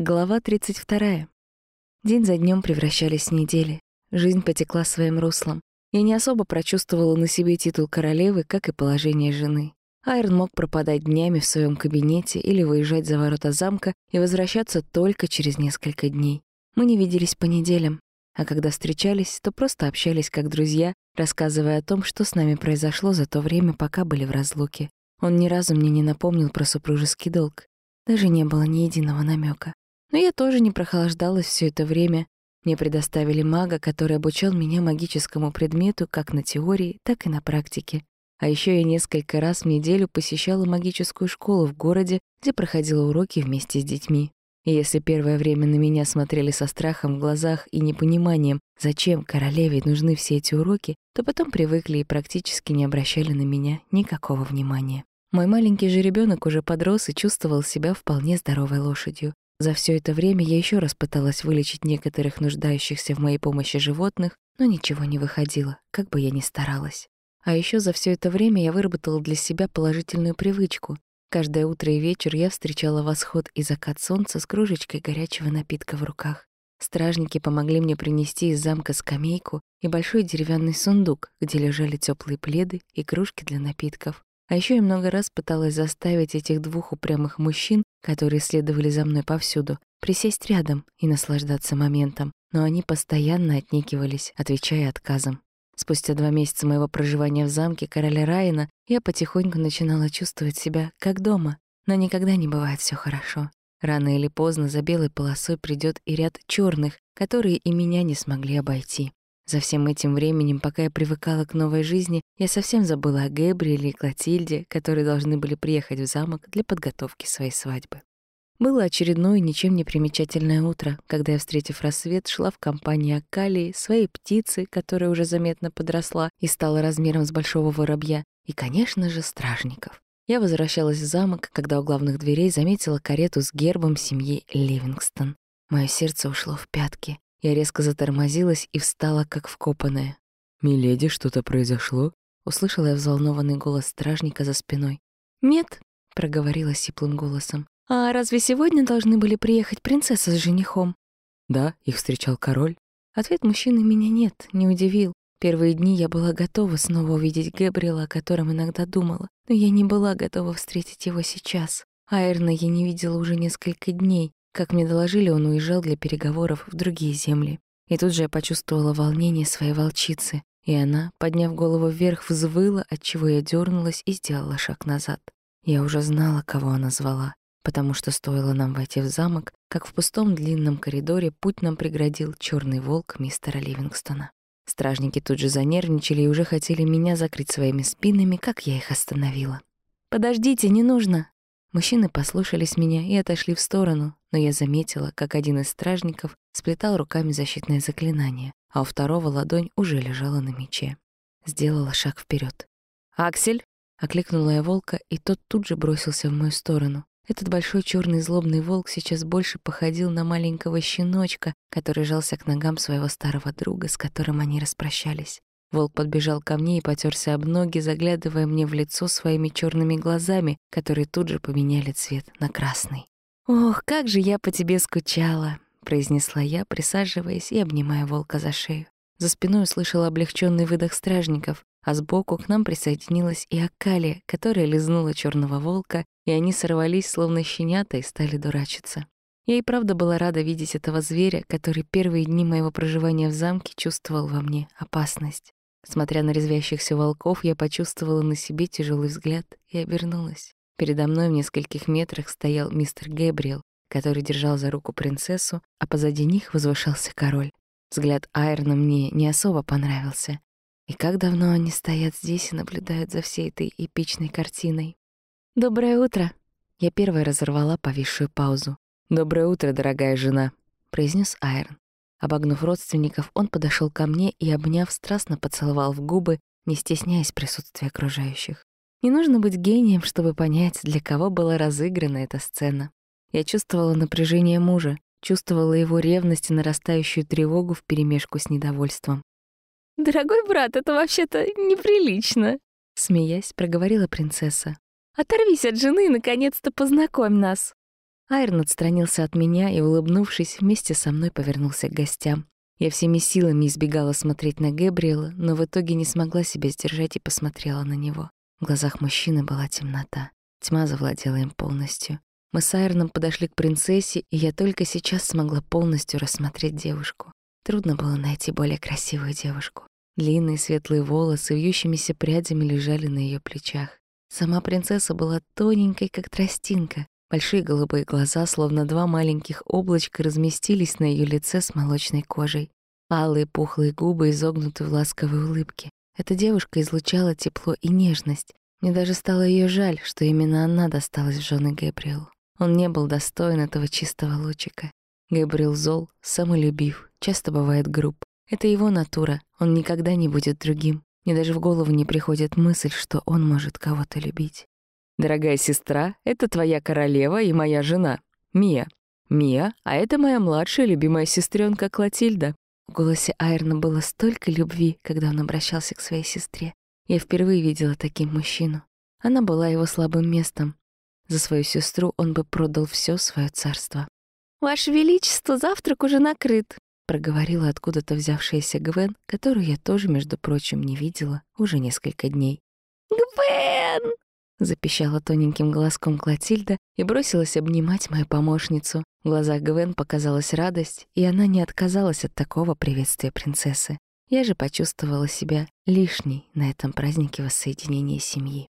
Глава 32. День за днем превращались в недели. Жизнь потекла своим руслом. Я не особо прочувствовала на себе титул королевы, как и положение жены. Айрон мог пропадать днями в своем кабинете или выезжать за ворота замка и возвращаться только через несколько дней. Мы не виделись по неделям, а когда встречались, то просто общались как друзья, рассказывая о том, что с нами произошло за то время, пока были в разлуке. Он ни разу мне не напомнил про супружеский долг. Даже не было ни единого намека. Но я тоже не прохлаждалась все это время. Мне предоставили мага, который обучал меня магическому предмету как на теории, так и на практике. А еще я несколько раз в неделю посещала магическую школу в городе, где проходила уроки вместе с детьми. И если первое время на меня смотрели со страхом в глазах и непониманием, зачем королеве нужны все эти уроки, то потом привыкли и практически не обращали на меня никакого внимания. Мой маленький же ребенок уже подрос и чувствовал себя вполне здоровой лошадью. За все это время я еще раз пыталась вылечить некоторых нуждающихся в моей помощи животных, но ничего не выходило, как бы я ни старалась. А еще за все это время я выработала для себя положительную привычку. Каждое утро и вечер я встречала восход и закат солнца с кружечкой горячего напитка в руках. Стражники помогли мне принести из замка скамейку и большой деревянный сундук, где лежали теплые пледы и кружки для напитков. А еще я много раз пыталась заставить этих двух упрямых мужчин, которые следовали за мной повсюду, присесть рядом и наслаждаться моментом, но они постоянно отнекивались, отвечая отказом. Спустя два месяца моего проживания в замке короля Райана я потихоньку начинала чувствовать себя как дома, но никогда не бывает все хорошо. Рано или поздно за белой полосой придет и ряд черных, которые и меня не смогли обойти. За всем этим временем, пока я привыкала к новой жизни, я совсем забыла о Гэбриэле и Клотильде, которые должны были приехать в замок для подготовки своей свадьбы. Было очередное ничем не примечательное утро, когда я, встретив рассвет, шла в компании Акалии, своей птицы, которая уже заметно подросла и стала размером с большого воробья, и, конечно же, стражников. Я возвращалась в замок, когда у главных дверей заметила карету с гербом семьи Ливингстон. Мое сердце ушло в пятки. Я резко затормозилась и встала, как вкопанная. «Миледи, что-то произошло?» Услышала я взволнованный голос стражника за спиной. «Нет», — проговорила сиплым голосом. «А разве сегодня должны были приехать принцесса с женихом?» «Да, их встречал король». Ответ мужчины меня нет, не удивил. Первые дни я была готова снова увидеть Гэбриэла, о котором иногда думала, но я не была готова встретить его сейчас. Айрна я не видела уже несколько дней, как мне доложили, он уезжал для переговоров в другие земли. И тут же я почувствовала волнение своей волчицы, и она, подняв голову вверх, взвыла, отчего я дернулась и сделала шаг назад. Я уже знала, кого она звала, потому что стоило нам войти в замок, как в пустом длинном коридоре путь нам преградил черный волк мистера Ливингстона. Стражники тут же занервничали и уже хотели меня закрыть своими спинами, как я их остановила. «Подождите, не нужно!» Мужчины послушались меня и отошли в сторону, но я заметила, как один из стражников сплетал руками защитное заклинание, а у второго ладонь уже лежала на мече. Сделала шаг вперед. «Аксель!» — окликнула я волка, и тот тут же бросился в мою сторону. Этот большой черный злобный волк сейчас больше походил на маленького щеночка, который жался к ногам своего старого друга, с которым они распрощались. Волк подбежал ко мне и потерся об ноги, заглядывая мне в лицо своими черными глазами, которые тут же поменяли цвет на красный. «Ох, как же я по тебе скучала!» — произнесла я, присаживаясь и обнимая волка за шею. За спиной услышала облегченный выдох стражников, а сбоку к нам присоединилась и Акалия, которая лизнула черного волка, и они сорвались, словно щенята, и стали дурачиться. Я и правда была рада видеть этого зверя, который первые дни моего проживания в замке чувствовал во мне опасность. Смотря на резвящихся волков, я почувствовала на себе тяжелый взгляд и обернулась. Передо мной в нескольких метрах стоял мистер Гэбриэл, который держал за руку принцессу, а позади них возвышался король. Взгляд Айрона мне не особо понравился. И как давно они стоят здесь и наблюдают за всей этой эпичной картиной. «Доброе утро!» Я первая разорвала повисшую паузу. «Доброе утро, дорогая жена», — произнес Айрон. Обогнув родственников, он подошел ко мне и, обняв, страстно поцеловал в губы, не стесняясь присутствия окружающих. Не нужно быть гением, чтобы понять, для кого была разыграна эта сцена. Я чувствовала напряжение мужа, чувствовала его ревность и нарастающую тревогу вперемешку с недовольством. «Дорогой брат, это вообще-то неприлично», — смеясь, проговорила принцесса. «Оторвись от жены и, наконец-то, познакомь нас». Айрон отстранился от меня и, улыбнувшись, вместе со мной повернулся к гостям. Я всеми силами избегала смотреть на Гэбриэла, но в итоге не смогла себя сдержать и посмотрела на него. В глазах мужчины была темнота. Тьма завладела им полностью. Мы с Айроном подошли к принцессе, и я только сейчас смогла полностью рассмотреть девушку. Трудно было найти более красивую девушку. Длинные светлые волосы вьющимися прядями лежали на ее плечах. Сама принцесса была тоненькой, как тростинка. Большие голубые глаза, словно два маленьких облачка, разместились на ее лице с молочной кожей. Алые пухлые губы изогнуты в ласковой улыбке. Эта девушка излучала тепло и нежность. Мне даже стало ее жаль, что именно она досталась в жены Гэбриэлу. Он не был достоин этого чистого лучика. Гэбриэл зол, самолюбив, часто бывает груб. Это его натура, он никогда не будет другим. Мне даже в голову не приходит мысль, что он может кого-то любить. «Дорогая сестра, это твоя королева и моя жена, Мия. Мия, а это моя младшая любимая сестренка Клотильда». В голосе Айрона было столько любви, когда он обращался к своей сестре. Я впервые видела таким мужчину. Она была его слабым местом. За свою сестру он бы продал все свое царство. «Ваше Величество, завтрак уже накрыт», — проговорила откуда-то взявшаяся Гвен, которую я тоже, между прочим, не видела уже несколько дней. «Гвен!» — запищала тоненьким голоском Клотильда и бросилась обнимать мою помощницу. В глазах Гвен показалась радость, и она не отказалась от такого приветствия принцессы. Я же почувствовала себя лишней на этом празднике воссоединения семьи.